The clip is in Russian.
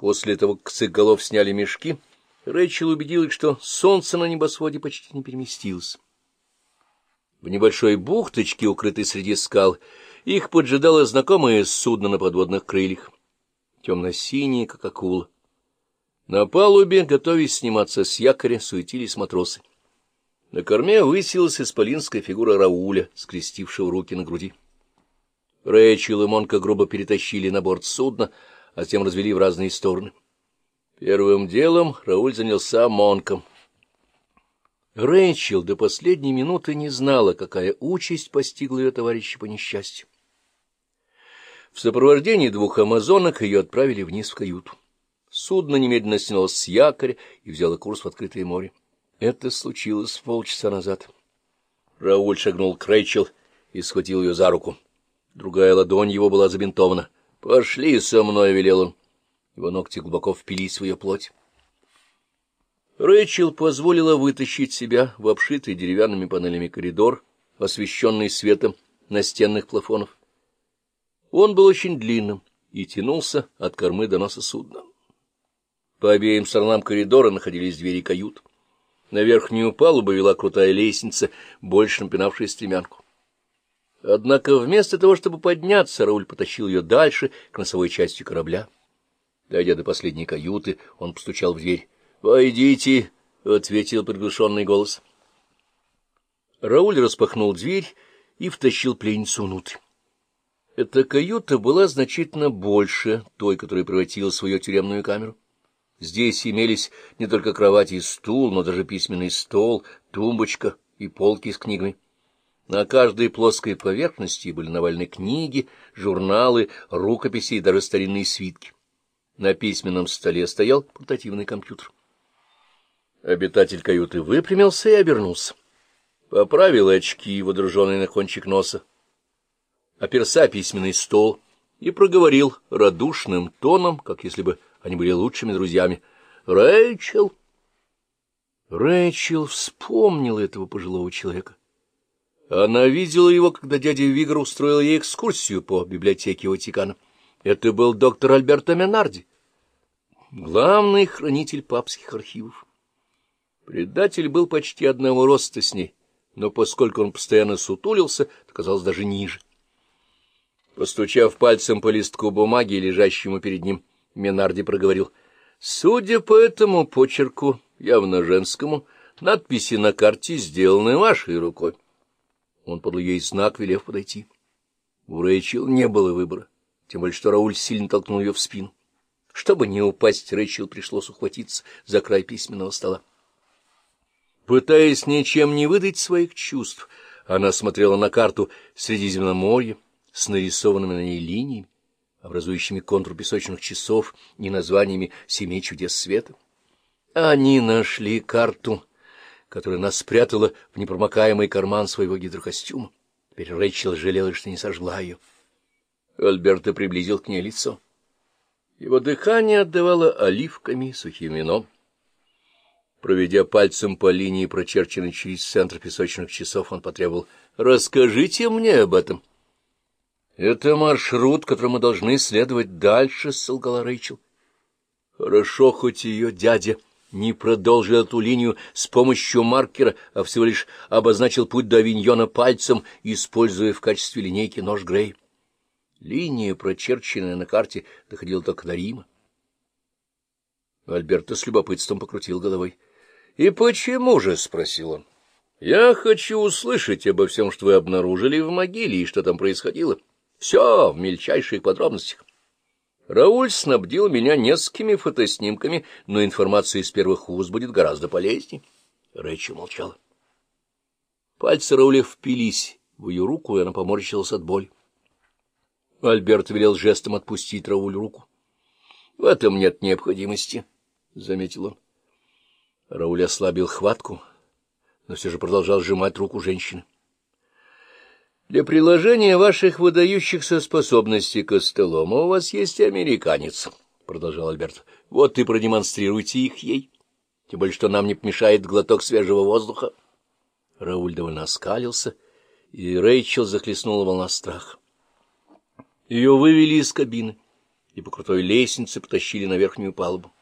После того, как с их голов сняли мешки, Рэйчел убедилась, что солнце на небосводе почти не переместилось. В небольшой бухточке, укрытой среди скал, их поджидало знакомое судно на подводных крыльях, темно-синее, как акула. На палубе, готовясь сниматься с якоря, суетились матросы. На корме высилась исполинская фигура Рауля, скрестившего руки на груди. Рэйчел и Монка грубо перетащили на борт судна, а затем развели в разные стороны. Первым делом Рауль занялся Монком. Рэйчел до последней минуты не знала, какая участь постигла ее товарища по несчастью. В сопровождении двух амазонок ее отправили вниз в каюту. Судно немедленно снялось с якоря и взяло курс в открытое море. Это случилось полчаса назад. Рауль шагнул к Рэйчел и схватил ее за руку. Другая ладонь его была забинтована. — Пошли со мной, — велел он. Его ногти глубоко впились в ее плоть. Рэйчел позволила вытащить себя в обшитый деревянными панелями коридор, освещенный светом настенных плафонов. Он был очень длинным и тянулся от кормы до носа судна. По обеим сторонам коридора находились двери кают. На верхнюю палубу вела крутая лестница, больше напинавшая стремянку. Однако вместо того, чтобы подняться, Рауль потащил ее дальше, к носовой части корабля. Дойдя до последней каюты, он постучал в дверь. — Войдите, — ответил приглушенный голос. Рауль распахнул дверь и втащил пленницу внутрь. Эта каюта была значительно больше той, которая превратила свою тюремную камеру. Здесь имелись не только кровать и стул, но даже письменный стол, тумбочка и полки с книгами. На каждой плоской поверхности были навалены книги, журналы, рукописи и даже старинные свитки. На письменном столе стоял портативный компьютер. Обитатель каюты выпрямился и обернулся. Поправил очки, водруженные на кончик носа, оперся письменный стол и проговорил радушным тоном, как если бы они были лучшими друзьями. «Рэйчел!» Рэйчел вспомнила этого пожилого человека. Она видела его, когда дядя Вигр устроил ей экскурсию по библиотеке Ватикана. Это был доктор Альберто Менарди, главный хранитель папских архивов. Предатель был почти одного роста с ней, но поскольку он постоянно сутулился, то казалось даже ниже. Постучав пальцем по листку бумаги, лежащему перед ним, Менарди проговорил. — Судя по этому почерку, явно женскому, надписи на карте сделаны вашей рукой. Он подал ей знак, велев подойти. У Рэйчел не было выбора, тем более что Рауль сильно толкнул ее в спину. Чтобы не упасть, Рэйчел пришлось ухватиться за край письменного стола. Пытаясь ничем не выдать своих чувств, она смотрела на карту Средиземноморья с нарисованными на ней линиями, образующими контур песочных часов и названиями «Семи чудес света». Они нашли карту, которая нас спрятала в непромокаемый карман своего гидрокостюма. Теперь Рэйчел жалела, что не сожгла ее. Альберто приблизил к ней лицо. Его дыхание отдавало оливками, сухим вином. Проведя пальцем по линии, прочерченной через центр песочных часов, он потребовал «Расскажите мне об этом». «Это маршрут, которым мы должны следовать дальше», — солгала Рэйчел. «Хорошо, хоть ее дядя не продолжил эту линию с помощью маркера, а всего лишь обозначил путь до авиньона пальцем, используя в качестве линейки нож Грей. Линия, прочерченная на карте, доходила только до Рима. Альберто с любопытством покрутил головой. — И почему же? — спросил он. — Я хочу услышать обо всем, что вы обнаружили в могиле и что там происходило. Все в мельчайших подробностях. Рауль снабдил меня несколькими фотоснимками, но информация из первых уст будет гораздо полезнее. Рэйчел молчала. Пальцы Рауля впились в ее руку, и она поморщилась от боли. Альберт велел жестом отпустить Рауль руку. — В этом нет необходимости, — заметил он. Рауль ослабил хватку, но все же продолжал сжимать руку женщины. — Для приложения ваших выдающихся способностей к остолому у вас есть американец, — продолжал Альберт. — Вот и продемонстрируйте их ей. Тем более, что нам не помешает глоток свежего воздуха. Рауль довольно оскалился, и Рэйчел захлестнула волна страха. Ее вывели из кабины и по крутой лестнице потащили на верхнюю палубу.